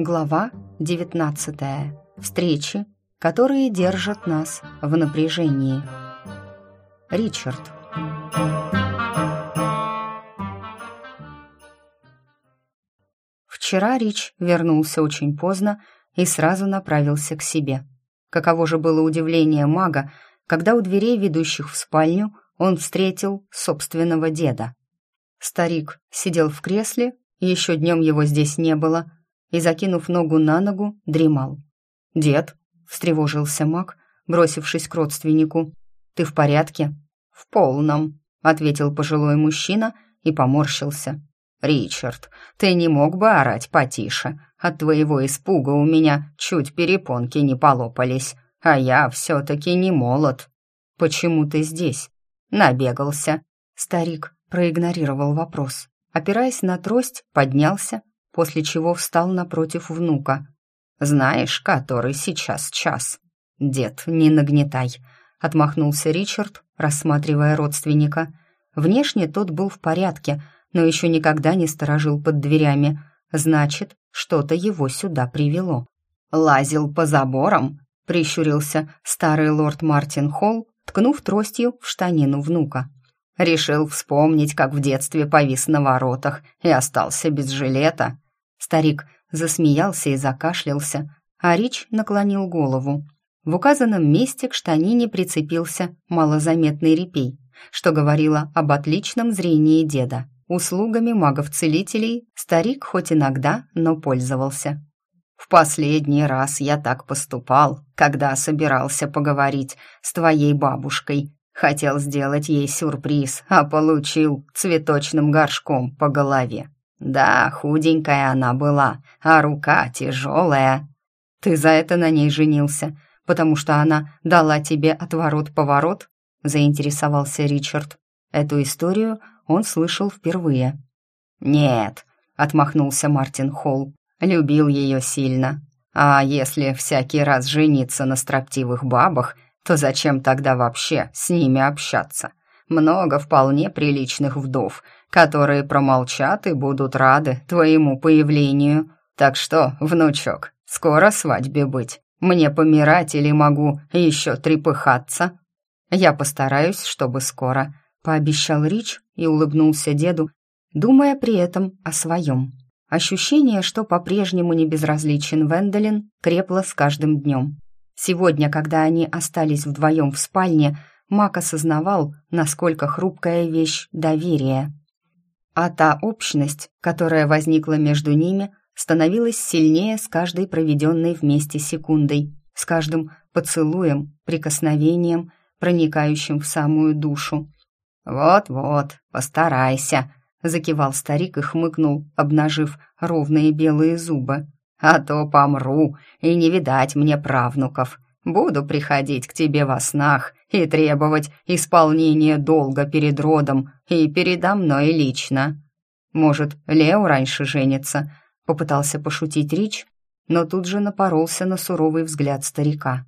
Глава 19. Встречи, которые держат нас в напряжении. Ричард. Вчера Рич вернулся очень поздно и сразу направился к себе. Каково же было удивление мага, когда у дверей, ведущих в спальню, он встретил собственного деда. Старик сидел в кресле, еще днем его здесь не было, и, закинув ногу на ногу, дремал. «Дед», — встревожился маг, бросившись к родственнику, — «ты в порядке?» «В полном», — ответил пожилой мужчина и поморщился. «Ричард, ты не мог бы орать потише? От твоего испуга у меня чуть перепонки не полопались, а я все-таки не молод». «Почему ты здесь?» «Набегался». Старик проигнорировал вопрос. Опираясь на трость, поднялся, после чего встал напротив внука. «Знаешь, который сейчас час?» «Дед, не нагнетай», — отмахнулся Ричард, рассматривая родственника. Внешне тот был в порядке, но еще никогда не сторожил под дверями. Значит, что-то его сюда привело. «Лазил по заборам?» — прищурился старый лорд Мартин Холл, ткнув тростью в штанину внука. Решил вспомнить, как в детстве повис на воротах и остался без жилета. Старик засмеялся и закашлялся, а Рич наклонил голову. В указанном месте к штанине прицепился малозаметный репей, что говорило об отличном зрении деда. Услугами магов-целителей старик хоть иногда, но пользовался. «В последний раз я так поступал, когда собирался поговорить с твоей бабушкой», Хотел сделать ей сюрприз, а получил цветочным горшком по голове. Да, худенькая она была, а рука тяжелая. Ты за это на ней женился, потому что она дала тебе отворот-поворот? Заинтересовался Ричард. Эту историю он слышал впервые. «Нет», — отмахнулся Мартин Холл, — «любил ее сильно. А если всякий раз жениться на строптивых бабах — то зачем тогда вообще с ними общаться? Много вполне приличных вдов, которые промолчат и будут рады твоему появлению. Так что, внучок, скоро свадьбе быть. Мне помирать или могу еще трепыхаться? Я постараюсь, чтобы скоро, пообещал Рич и улыбнулся деду, думая при этом о своем. Ощущение, что по-прежнему не безразличен Венделин, крепло с каждым днем. Сегодня, когда они остались вдвоем в спальне, Мак осознавал, насколько хрупкая вещь доверие. А та общность, которая возникла между ними, становилась сильнее с каждой проведенной вместе секундой, с каждым поцелуем, прикосновением, проникающим в самую душу. «Вот-вот, постарайся», — закивал старик и хмыкнул, обнажив ровные белые зубы а то помру, и не видать мне правнуков. Буду приходить к тебе во снах и требовать исполнения долга перед родом и передо мной лично. Может, Лео раньше женится?» — попытался пошутить Рич, но тут же напоролся на суровый взгляд старика.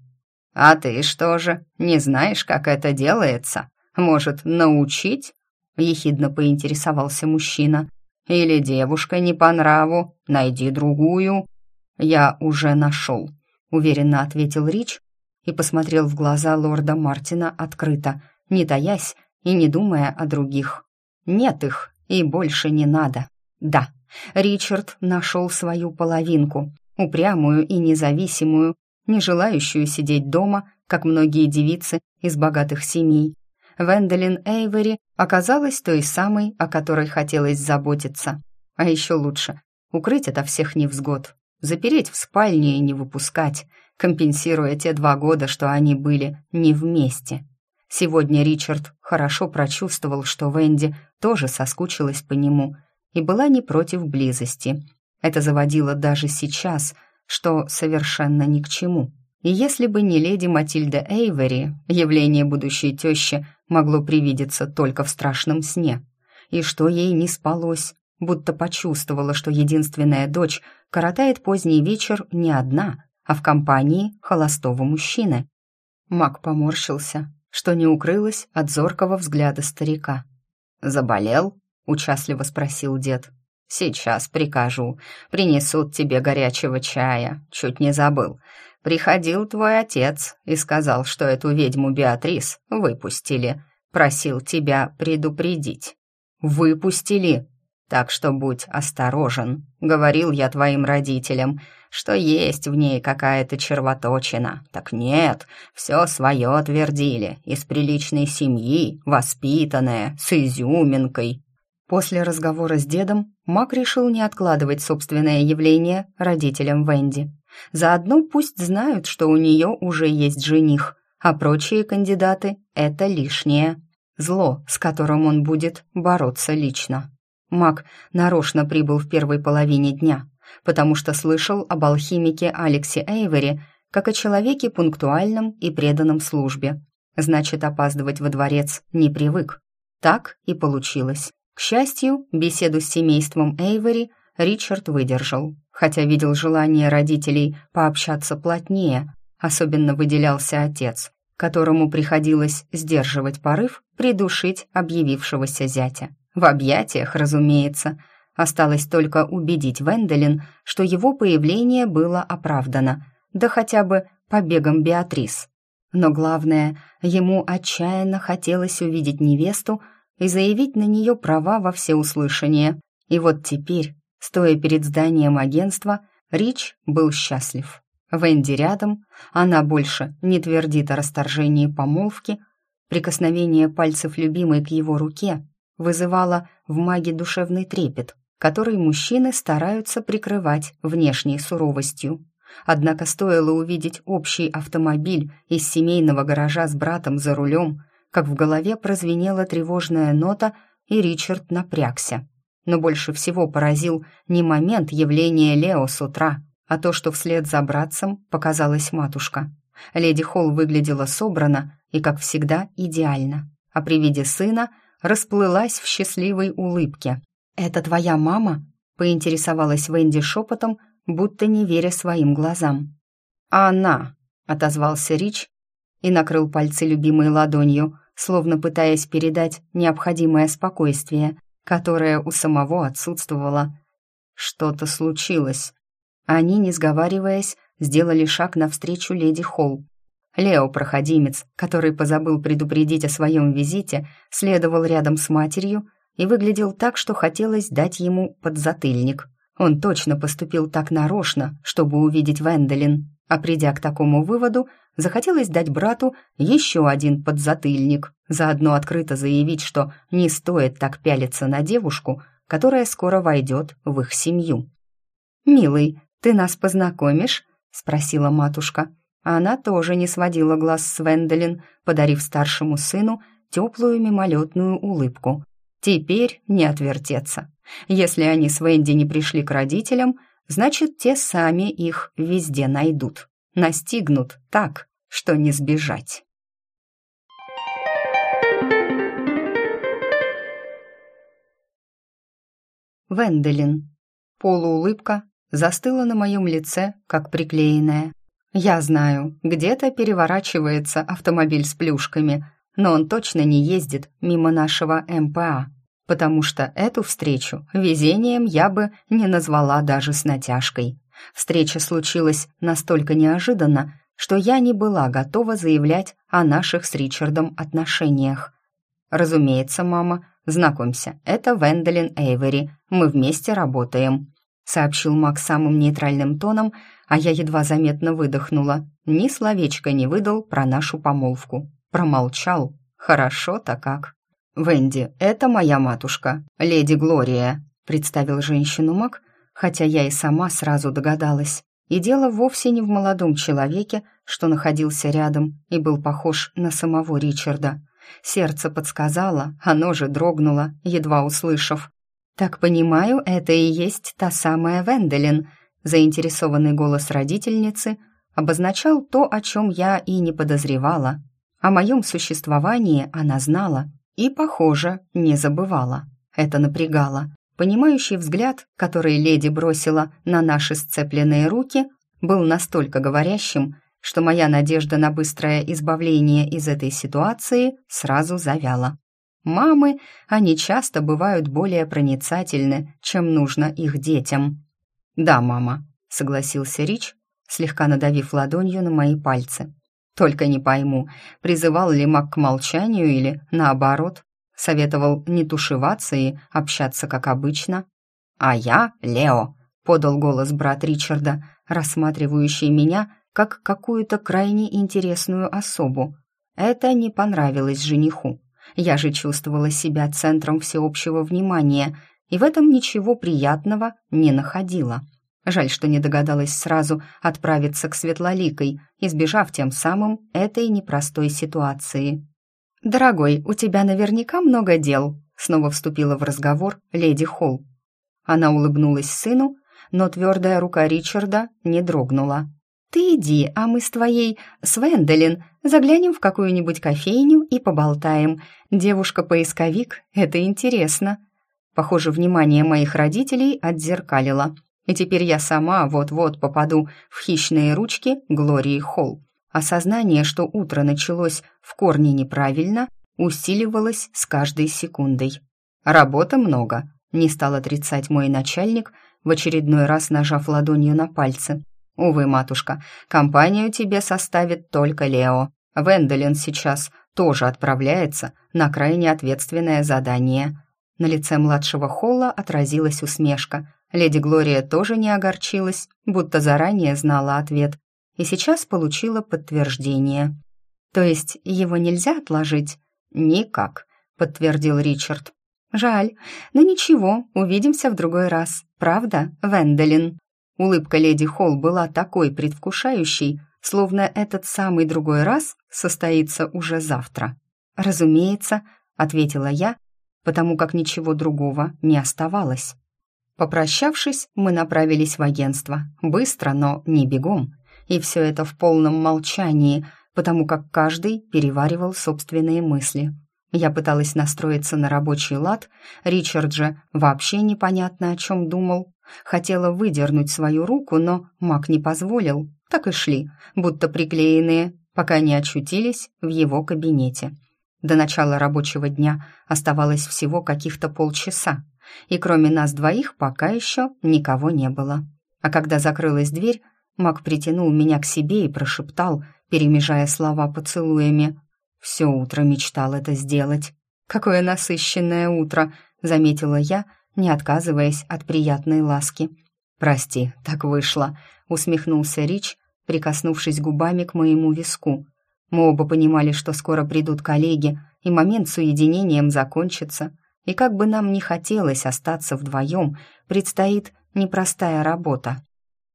«А ты что же, не знаешь, как это делается? Может, научить?» — ехидно поинтересовался мужчина. «Или девушка не по нраву, найди другую». «Я уже нашел», — уверенно ответил Рич и посмотрел в глаза лорда Мартина открыто, не таясь и не думая о других. «Нет их, и больше не надо. Да, Ричард нашел свою половинку, упрямую и независимую, не желающую сидеть дома, как многие девицы из богатых семей. Венделин Эйвери оказалась той самой, о которой хотелось заботиться. А еще лучше — укрыть ото всех невзгод, запереть в спальне и не выпускать, компенсируя те два года, что они были не вместе. Сегодня Ричард хорошо прочувствовал, что Венди тоже соскучилась по нему и была не против близости. Это заводило даже сейчас, что совершенно ни к чему. И если бы не леди Матильда Эйвери, явление будущей тещи могло привидеться только в страшном сне. И что ей не спалось, будто почувствовала, что единственная дочь коротает поздний вечер не одна, а в компании холостого мужчины. Мак поморщился, что не укрылось от зоркого взгляда старика. «Заболел?» — участливо спросил дед. Сейчас прикажу. Принесут тебе горячего чая. Чуть не забыл. Приходил твой отец и сказал, что эту ведьму Беатрис выпустили. Просил тебя предупредить. Выпустили? Так что будь осторожен. Говорил я твоим родителям, что есть в ней какая-то червоточина. Так нет, все свое твердили. Из приличной семьи, воспитанная, с изюминкой. После разговора с дедом Мак решил не откладывать собственное явление родителям Венди. Заодно пусть знают, что у нее уже есть жених, а прочие кандидаты — это лишнее. Зло, с которым он будет бороться лично. Мак нарочно прибыл в первой половине дня, потому что слышал об алхимике Алексе Эйвери как о человеке пунктуальном и преданном службе. Значит, опаздывать во дворец не привык. Так и получилось. К счастью, беседу с семейством Эйвери Ричард выдержал, хотя видел желание родителей пообщаться плотнее, особенно выделялся отец, которому приходилось сдерживать порыв придушить объявившегося зятя. В объятиях, разумеется. Осталось только убедить Венделин, что его появление было оправдано, да хотя бы побегом Беатрис. Но главное, ему отчаянно хотелось увидеть невесту и заявить на нее права во всеуслышание. И вот теперь, стоя перед зданием агентства, Рич был счастлив. Венди рядом, она больше не твердит о расторжении помолвки, прикосновение пальцев любимой к его руке вызывало в маге душевный трепет, который мужчины стараются прикрывать внешней суровостью. Однако стоило увидеть общий автомобиль из семейного гаража с братом за рулем, как в голове прозвенела тревожная нота, и Ричард напрягся. Но больше всего поразил не момент явления Лео с утра, а то, что вслед за братцем показалась матушка. Леди Холл выглядела собрано и, как всегда, идеально, а при виде сына расплылась в счастливой улыбке. «Это твоя мама?» — поинтересовалась Венди шепотом, будто не веря своим глазам. «Она!» — отозвался Рич и накрыл пальцы любимой ладонью, словно пытаясь передать необходимое спокойствие, которое у самого отсутствовало. Что-то случилось. Они, не сговариваясь, сделали шаг навстречу леди Холл. Лео, проходимец, который позабыл предупредить о своем визите, следовал рядом с матерью и выглядел так, что хотелось дать ему подзатыльник. Он точно поступил так нарочно, чтобы увидеть Венделин, а придя к такому выводу, захотелось дать брату еще один подзатыльник, заодно открыто заявить, что не стоит так пялиться на девушку, которая скоро войдет в их семью. «Милый, ты нас познакомишь?» — спросила матушка. Она тоже не сводила глаз с Венделин, подарив старшему сыну теплую мимолетную улыбку. Теперь не отвертеться. Если они с Венди не пришли к родителям, значит, те сами их везде найдут. Настигнут так, что не сбежать. Венделин. Полуулыбка застыла на моем лице, как приклеенная. Я знаю, где-то переворачивается автомобиль с плюшками, но он точно не ездит мимо нашего МПА, потому что эту встречу везением я бы не назвала даже с натяжкой. Встреча случилась настолько неожиданно, что я не была готова заявлять о наших с Ричардом отношениях. «Разумеется, мама, знакомься, это Венделин Эйвери, мы вместе работаем», сообщил Макс самым нейтральным тоном, а я едва заметно выдохнула. Ни словечко не выдал про нашу помолвку. Промолчал. Хорошо-то как. «Венди, это моя матушка, леди Глория», представил женщину Мак, хотя я и сама сразу догадалась. И дело вовсе не в молодом человеке, что находился рядом и был похож на самого Ричарда. Сердце подсказало, оно же дрогнуло, едва услышав. «Так понимаю, это и есть та самая Венделин», заинтересованный голос родительницы обозначал то, о чем я и не подозревала. О моем существовании она знала и, похоже, не забывала. Это напрягало. Понимающий взгляд, который леди бросила на наши сцепленные руки, был настолько говорящим, что моя надежда на быстрое избавление из этой ситуации сразу завяла. Мамы, они часто бывают более проницательны, чем нужно их детям. «Да, мама», — согласился Рич, слегка надавив ладонью на мои пальцы. «Только не пойму, призывал ли маг к молчанию или, наоборот, советовал не тушеваться и общаться как обычно?» «А я Лео», — подал голос брат Ричарда, рассматривающий меня как какую-то крайне интересную особу. Это не понравилось жениху. Я же чувствовала себя центром всеобщего внимания и в этом ничего приятного не находила. Жаль, что не догадалась сразу отправиться к Светлоликой, избежав тем самым этой непростой ситуации. «Дорогой, у тебя наверняка много дел», — снова вступила в разговор леди Холл. Она улыбнулась сыну, но твердая рука Ричарда не дрогнула. «Ты иди, а мы с твоей, с Венделин, заглянем в какую-нибудь кофейню и поболтаем. Девушка-поисковик — это интересно». Похоже, внимание моих родителей отзеркалило. И теперь я сама вот-вот попаду в хищные ручки Глории Холл. Осознание, что утро началось в корне неправильно, усиливалось с каждой секундой. «Работы много», — не стал отрицать мой начальник, в очередной раз нажав ладонью на пальцы. «Увы, матушка, компанию тебе составит только Лео. Венделин сейчас тоже отправляется на крайне ответственное задание». На лице младшего Холла отразилась усмешка. Леди Глория тоже не огорчилась, будто заранее знала ответ, и сейчас получила подтверждение. «То есть его нельзя отложить?» «Никак», — подтвердил Ричард. «Жаль, но ничего, увидимся в другой раз. Правда, Венделин?» Улыбка леди Холл была такой предвкушающей, словно этот самый другой раз состоится уже завтра. «Разумеется», — ответила я, потому как ничего другого не оставалось. Попрощавшись, мы направились в агентство. Быстро, но не бегом. И все это в полном молчании, потому как каждый переваривал собственные мысли. Я пыталась настроиться на рабочий лад, Ричард же вообще непонятно о чем думал. Хотела выдернуть свою руку, но маг не позволил. Так и шли, будто приклеенные, пока не очутились в его кабинете. До начала рабочего дня оставалось всего каких-то полчаса, и кроме нас двоих пока еще никого не было. А когда закрылась дверь, маг притянул меня к себе и прошептал, перемежая слова поцелуями. «Все утро мечтал это сделать». «Какое насыщенное утро!» — заметила я, не отказываясь от приятной ласки. «Прости, так вышло», — усмехнулся Рич, прикоснувшись губами к моему виску. Мы оба понимали, что скоро придут коллеги, и момент с уединением закончится. И как бы нам ни хотелось остаться вдвоем, предстоит непростая работа.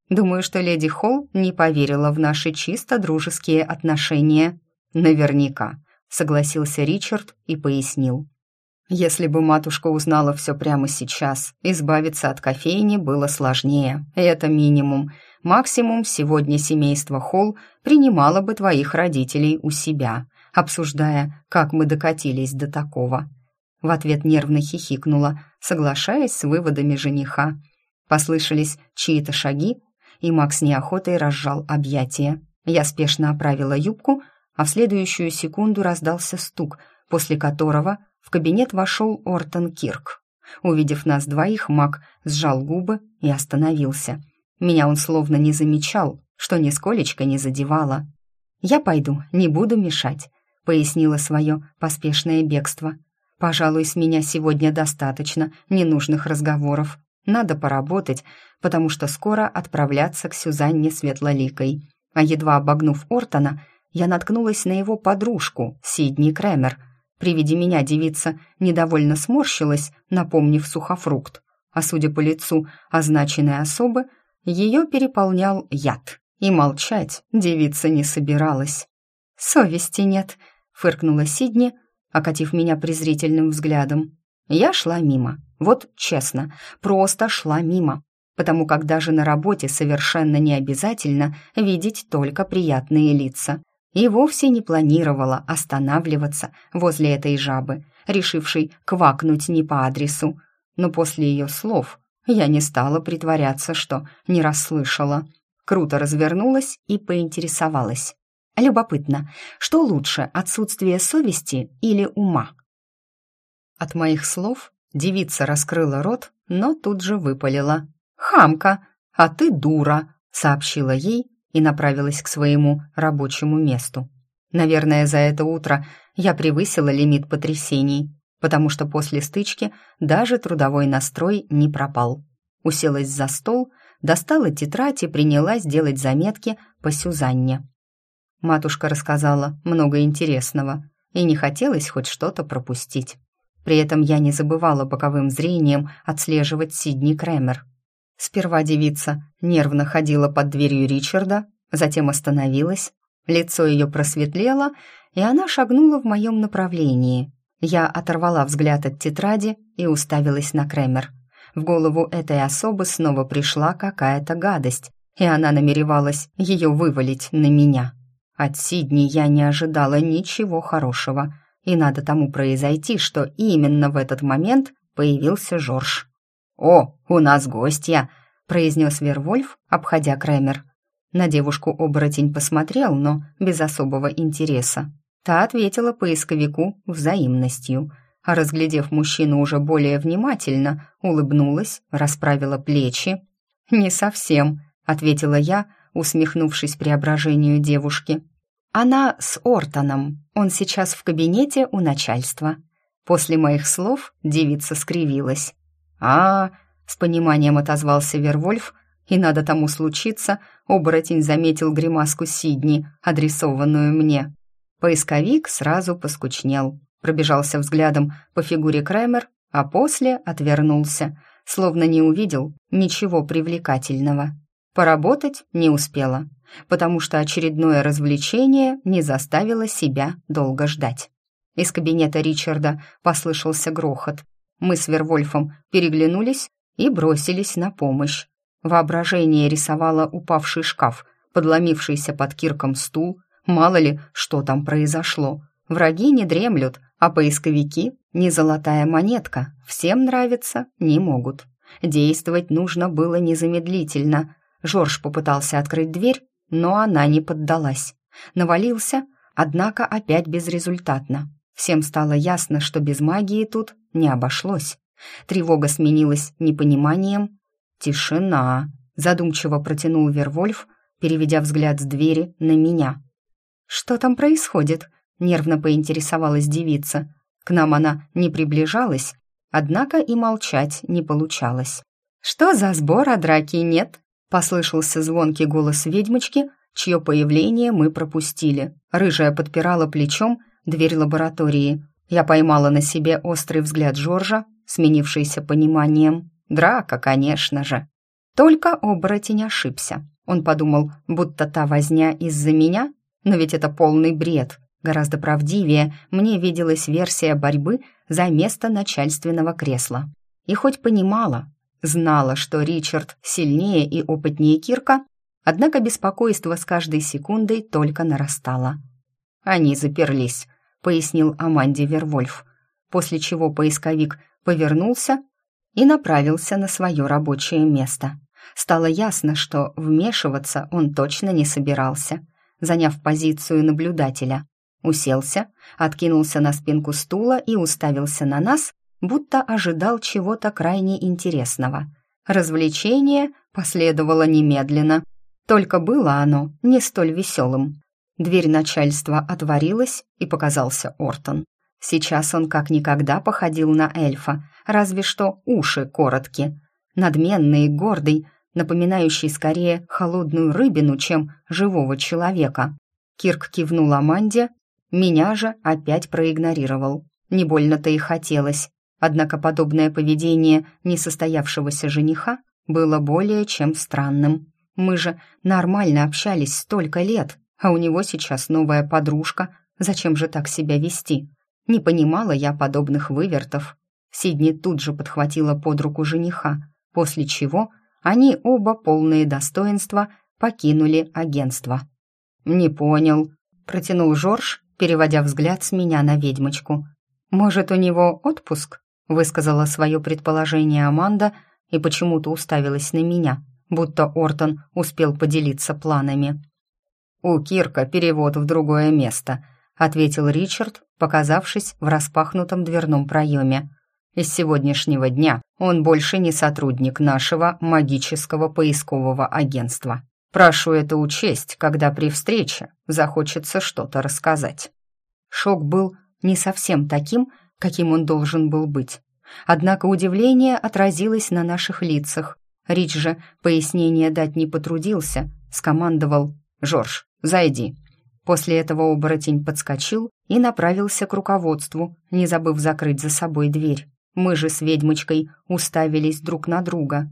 Думаю, что леди Холл не поверила в наши чисто дружеские отношения. Наверняка, согласился Ричард и пояснил. Если бы матушка узнала все прямо сейчас, избавиться от кофейни было сложнее. Это минимум. Максимум сегодня семейство Холл принимало бы твоих родителей у себя, обсуждая, как мы докатились до такого. В ответ нервно хихикнула, соглашаясь с выводами жениха. Послышались чьи-то шаги, и Макс неохотой разжал объятия. Я спешно оправила юбку, а в следующую секунду раздался стук, после которого в кабинет вошел Ортон Кирк. Увидев нас двоих, маг сжал губы и остановился. Меня он словно не замечал, что нисколечко не задевало. «Я пойду, не буду мешать», — пояснила свое поспешное бегство. «Пожалуй, с меня сегодня достаточно ненужных разговоров. Надо поработать, потому что скоро отправляться к Сюзанне Светлоликой». А едва обогнув Ортона, я наткнулась на его подружку, Сидни Кремер — при виде меня девица недовольно сморщилась, напомнив сухофрукт, а судя по лицу означенной особы, ее переполнял яд. И молчать девица не собиралась. «Совести нет», — фыркнула Сидни, окатив меня презрительным взглядом. Я шла мимо, вот честно, просто шла мимо, потому как даже на работе совершенно не обязательно видеть только приятные лица и вовсе не планировала останавливаться возле этой жабы, решившей квакнуть не по адресу. Но после ее слов я не стала притворяться, что не расслышала. Круто развернулась и поинтересовалась. Любопытно, что лучше, отсутствие совести или ума? От моих слов девица раскрыла рот, но тут же выпалила. «Хамка, а ты дура!» — сообщила ей и направилась к своему рабочему месту. Наверное, за это утро я превысила лимит потрясений, потому что после стычки даже трудовой настрой не пропал. Уселась за стол, достала тетрадь и принялась делать заметки по Сюзанне. Матушка рассказала много интересного, и не хотелось хоть что-то пропустить. При этом я не забывала боковым зрением отслеживать Сидни Крэмер. Сперва девица нервно ходила под дверью Ричарда, затем остановилась, лицо ее просветлело, и она шагнула в моем направлении. Я оторвала взгляд от тетради и уставилась на Крэмер. В голову этой особы снова пришла какая-то гадость, и она намеревалась ее вывалить на меня. От Сидни я не ожидала ничего хорошего, и надо тому произойти, что именно в этот момент появился Жорж. «О, у нас гостья!» — произнес Вервольф, обходя Крэмер. На девушку оборотень посмотрел, но без особого интереса. Та ответила поисковику взаимностью, а разглядев мужчину уже более внимательно, улыбнулась, расправила плечи. «Не совсем», — ответила я, усмехнувшись преображению девушки. «Она с Ортоном. Он сейчас в кабинете у начальства». После моих слов девица скривилась. А, с пониманием отозвался Вервольф, и надо тому случиться, оборотень заметил гримаску Сидни, адресованную мне. Поисковик сразу поскучнел, пробежался взглядом по фигуре Крэмер, а после отвернулся, словно не увидел ничего привлекательного. Поработать не успела, потому что очередное развлечение не заставило себя долго ждать. Из кабинета Ричарда послышался грохот. Мы с Вервольфом переглянулись и бросились на помощь. Воображение рисовало упавший шкаф, подломившийся под кирком стул, мало ли, что там произошло. Враги не дремлют, а поисковики — не золотая монетка, всем нравится, не могут. Действовать нужно было незамедлительно, Жорж попытался открыть дверь, но она не поддалась. Навалился, однако опять безрезультатно. Всем стало ясно, что без магии тут не обошлось. Тревога сменилась непониманием. «Тишина», — задумчиво протянул Вервольф, переведя взгляд с двери на меня. «Что там происходит?» — нервно поинтересовалась девица. К нам она не приближалась, однако и молчать не получалось. «Что за сбор, а драки нет?» Послышался звонкий голос ведьмочки, чье появление мы пропустили. Рыжая подпирала плечом дверь лаборатории. Я поймала на себе острый взгляд Жоржа, сменившийся пониманием. Драка, конечно же. Только оборотень ошибся. Он подумал, будто та возня из-за меня, но ведь это полный бред. Гораздо правдивее мне виделась версия борьбы за место начальственного кресла. И хоть понимала, Знала, что Ричард сильнее и опытнее Кирка, однако беспокойство с каждой секундой только нарастало. «Они заперлись», — пояснил Аманде Вервольф, после чего поисковик повернулся и направился на свое рабочее место. Стало ясно, что вмешиваться он точно не собирался, заняв позицию наблюдателя. Уселся, откинулся на спинку стула и уставился на нас, будто ожидал чего-то крайне интересного. Развлечение последовало немедленно, только было оно не столь веселым. Дверь начальства отворилась, и показался Ортон. Сейчас он как никогда походил на эльфа, разве что уши короткие. Надменный и гордый, напоминающий скорее холодную рыбину, чем живого человека. Кирк кивнул Аманде, меня же опять проигнорировал. Не больно-то и хотелось. Однако подобное поведение несостоявшегося жениха было более чем странным. Мы же нормально общались столько лет, а у него сейчас новая подружка. Зачем же так себя вести? Не понимала я подобных вывертов. Сидни тут же подхватила под руку жениха, после чего они оба полные достоинства покинули агентство. «Не понял», — протянул Жорж, переводя взгляд с меня на ведьмочку. «Может, у него отпуск?» высказала свое предположение Аманда и почему-то уставилась на меня, будто Ортон успел поделиться планами. «У Кирка перевод в другое место», — ответил Ричард, показавшись в распахнутом дверном проеме. И с сегодняшнего дня он больше не сотрудник нашего магического поискового агентства. Прошу это учесть, когда при встрече захочется что-то рассказать». Шок был не совсем таким, каким он должен был быть. Однако удивление отразилось на наших лицах. Рич же пояснение дать не потрудился, скомандовал «Жорж, зайди». После этого оборотень подскочил и направился к руководству, не забыв закрыть за собой дверь. Мы же с ведьмочкой уставились друг на друга.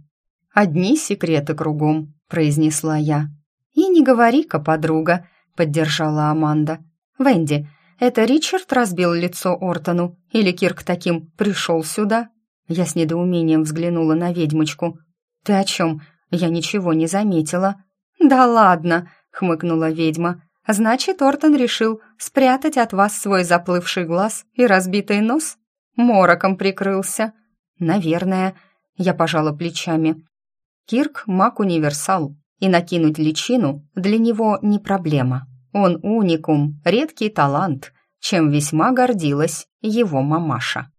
«Одни секреты кругом», — произнесла я. «И не говори-ка, подруга», — поддержала Аманда. «Венди, это Ричард разбил лицо Ортону? Или Кирк таким пришел сюда?» Я с недоумением взглянула на ведьмочку. «Ты о чем? Я ничего не заметила». «Да ладно», — хмыкнула ведьма. «Значит, Ортон решил спрятать от вас свой заплывший глаз и разбитый нос? Мороком прикрылся?» «Наверное», — я пожала плечами. Кирк — маг-универсал, и накинуть личину для него не проблема. Он уникум, редкий талант, чем весьма гордилась его мамаша.